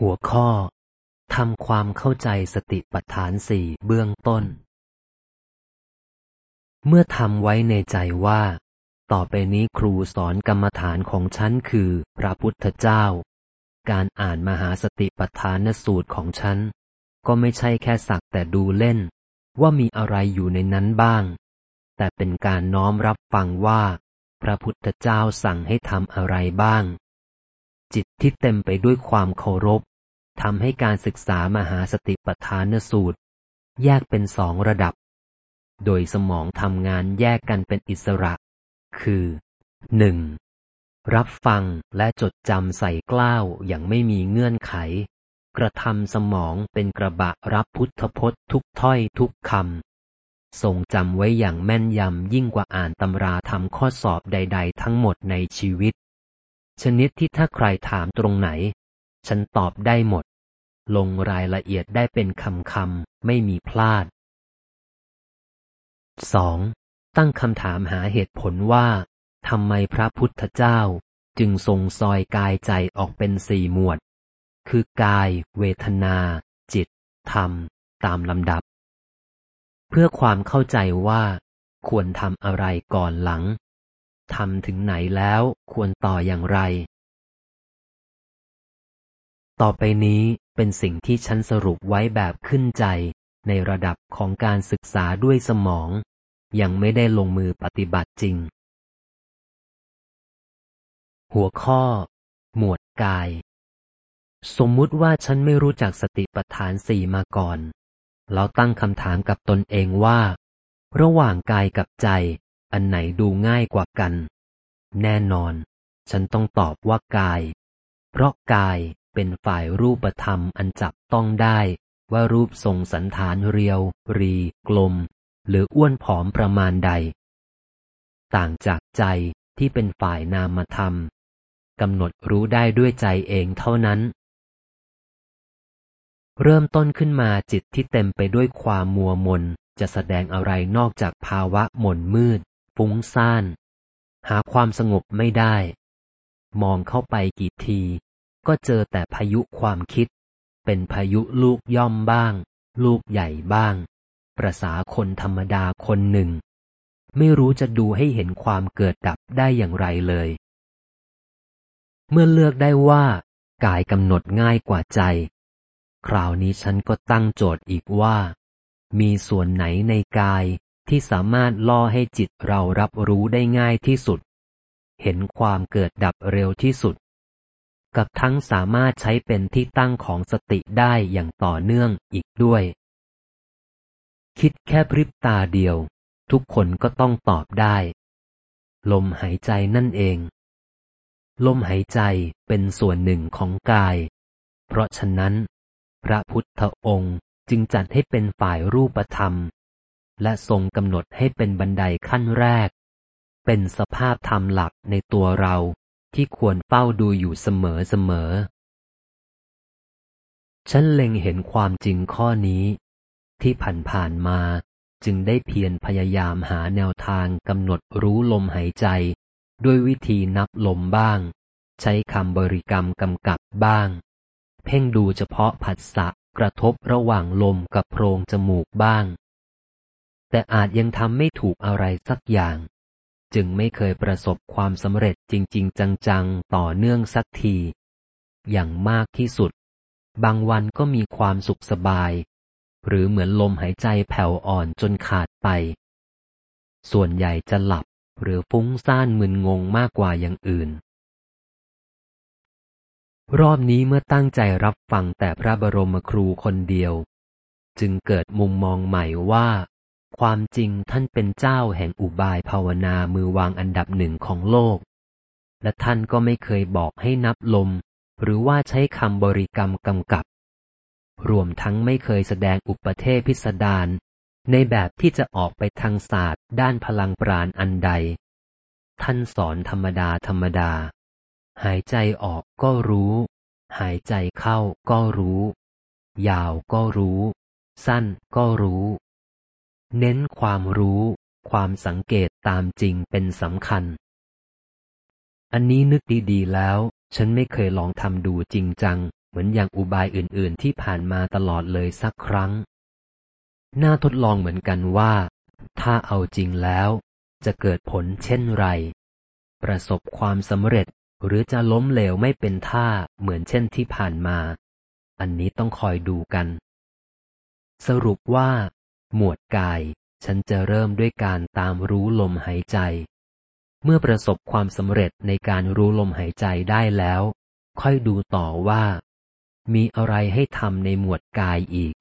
หัวข้อทำความเข้าใจสติปัฏฐานสี่เบื้องต้น เมื่อทำไว้ในใจว่า ต่อไปนี้ครูสอนกรรมฐานของฉันคือ พระพุทธเจ้า การอ่านมหาสติปัฏฐานสูตรของฉัน ก็ไม่ใช่แค่สักแต่ดูเล่น ว่ามีอะไรอยู่ในนั้นบ้าง แต่เป็นการน้อมรับฟังว่า พระพุทธเจ้าสั่งให้ทำอะไรบ้าง จิตที่เต็มไปด้วยความเคารพทำให้การศึกษามหาสติปัฏฐานสูตร แยกเป็นสองระดับ โดยสมองทำงานแยกกันเป็นอิสระ คือ 1. รับฟังและจดจำใส่กล้าวอย่างไม่มีเงื่อนไข กระทำสมองเป็นกระบะรับพุทธพจน์ทุกถ้อยทุกคำทรงจำไว้อย่างแม่นยำยิ่งกว่าอ่านตำราทำข้อสอบใด ๆ ทั้งหมดในชีวิต ชนิดที่ถ้าใครถามตรงไหน ฉันตอบได้หมด ลงรายละเอียดได้เป็นคำคำไม่มีพลาด 2. ตั้งคำถามหาเหตุผลว่าทำไมพระพุทธเจ้าจึงทรงซอยกายใจออกเป็นสี่หมวด คือกาย เวทนา จิต ธรรม ตามลำดับ เพื่อความเข้าใจว่า ควรทำอะไรก่อนหลัง ทำถึงไหนแล้วควรต่ออย่างไร ต่อไปนี้เป็นสิ่งที่ฉันสรุปไว้แบบขึ้นใจ ในระดับของการศึกษาด้วยสมอง ยังไม่ได้ลงมือปฏิบัติจริง หัวข้อ หมวดกาย สมมุติว่าฉันไม่รู้จักสติปัฏฐานสี่มาก่อน แล้วตั้งคำถามกับตนเองว่า ระหว่างกายกับใจ อันไหนดูง่ายกว่ากัน แน่นอน ฉันต้องตอบว่ากาย เพราะกายเป็นฝ่ายรูปธรรมอันจับต้องได้ว่ารูปทรงสันฐานเรียว รี กลม หรืออ้วนผอมประมาณใด ต่างจากใจที่เป็นฝ่ายนามธรรมกำหนดรู้ได้ด้วยใจเองเท่านั้น เริ่มต้นขึ้นมาจิตที่เต็มไปด้วยความมัวมนจะแสดงอะไรนอกจากภาวะหม่นมืด ฟุ้งซ่าน หาความสงบไม่ได้ มองเข้าไปกี่ที ก็เจอแต่พายุความคิด เป็นพายุลูกย่อมบ้าง ลูกใหญ่บ้าง ประษาคนธรรมดาคนหนึ่ง ไม่รู้จะดูให้เห็นความเกิดดับได้อย่างไรเลย เมื่อเลือกได้ว่ากายกำหนดง่ายกว่าใจ คราวนี้ฉันก็ตั้งโจทย์อีกว่า มีส่วนไหนในกาย ที่สามารถล่อให้จิตเรารับรู้ได้ง่ายที่สุด เห็นความเกิดดับเร็วที่สุด กับทั้งสามารถใช้เป็นที่ตั้งของสติได้อย่างต่อเนื่องอีกด้วย คิดแค่พริบตาเดียว ทุกคนก็ต้องตอบได้ ลมหายใจนั่นเอง ลมหายใจเป็นส่วนหนึ่งของกาย เพราะฉะนั้น พระพุทธองค์จึงจัดให้เป็นฝ่ายรูปธรรม และทรงกำหนดให้เป็นบันไดขั้นแรก เป็นสภาพธรรมหลักในตัวเราที่ควรเฝ้าดูอยู่เสมอเสมอ ฉันเล็งเห็นความจริงข้อนี้ ที่ผ่านๆมาจึงได้เพียรพยายามหาแนวทางกำหนดรู้ลมหายใจ ด้วยวิธีนับลมบ้าง ใช้คำบริกรรมกำกับบ้าง เพ่งดูเฉพาะผัสสะกระทบระหว่างลมกับโพรงจมูกบ้าง แต่อาจยังทำไม่ถูกอะไรสักอย่าง จึงไม่เคยประสบความสำเร็จจริง ๆ จัง ๆ ต่อเนื่องสักที อย่างมากที่สุด บางวันก็มีความสุขสบาย หรือเหมือนลมหายใจแผ่วอ่อนจนขาดไป ส่วนใหญ่จะหลับหรือฟุ้งซ่านมึนงงมากกว่าอย่างอื่น รอบนี้เมื่อตั้งใจรับฟังแต่พระบรมครูคนเดียว จึงเกิดมุมมองใหม่ว่า ความจริงท่านเป็นเจ้าแห่งอุบายภาวนามือวางอันดับหนึ่งของโลก และท่านก็ไม่เคยบอกให้นับลม หรือว่าใช้คำบริกรรมกำกับ รวมทั้งไม่เคยแสดงอุปเทศพิสดารในแบบที่จะออกไปทางศาสตร์ ด้านพลังปราณอันใด ท่านสอนธรรมดาธรรมดา หายใจออกก็รู้ หายใจเข้าก็รู้ ยาวก็รู้ สั้นก็รู้ เน้นความรู้ ความสังเกตตามจริงเป็นสำคัญ อันนี้นึกดีๆแล้ว ฉันไม่เคยลองทำดูจริงจัง เหมือนอย่างอุบายอื่นๆ ที่ผ่านมาตลอดเลยสักครั้ง น่าทดลองเหมือนกันว่า ถ้าเอาจริงแล้ว จะเกิดผลเช่นไร ประสบความสำเร็จหรือจะล้มเหลวไม่เป็นท่าเหมือนเช่นที่ผ่านมา อันนี้ต้องคอยดูกัน สรุปว่า หมวดกาย ฉันจะเริ่มด้วยการตามรู้ลมหายใจ เมื่อประสบความสำเร็จในการรู้ลมหายใจได้แล้ว ค่อยดูต่อว่า มีอะไรให้ทำในหมวดกายอีก